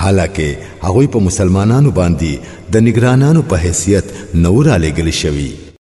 حالکه هغه په مسلمانانو باندې د نگرانانو په حیثیت نور علیګل شوی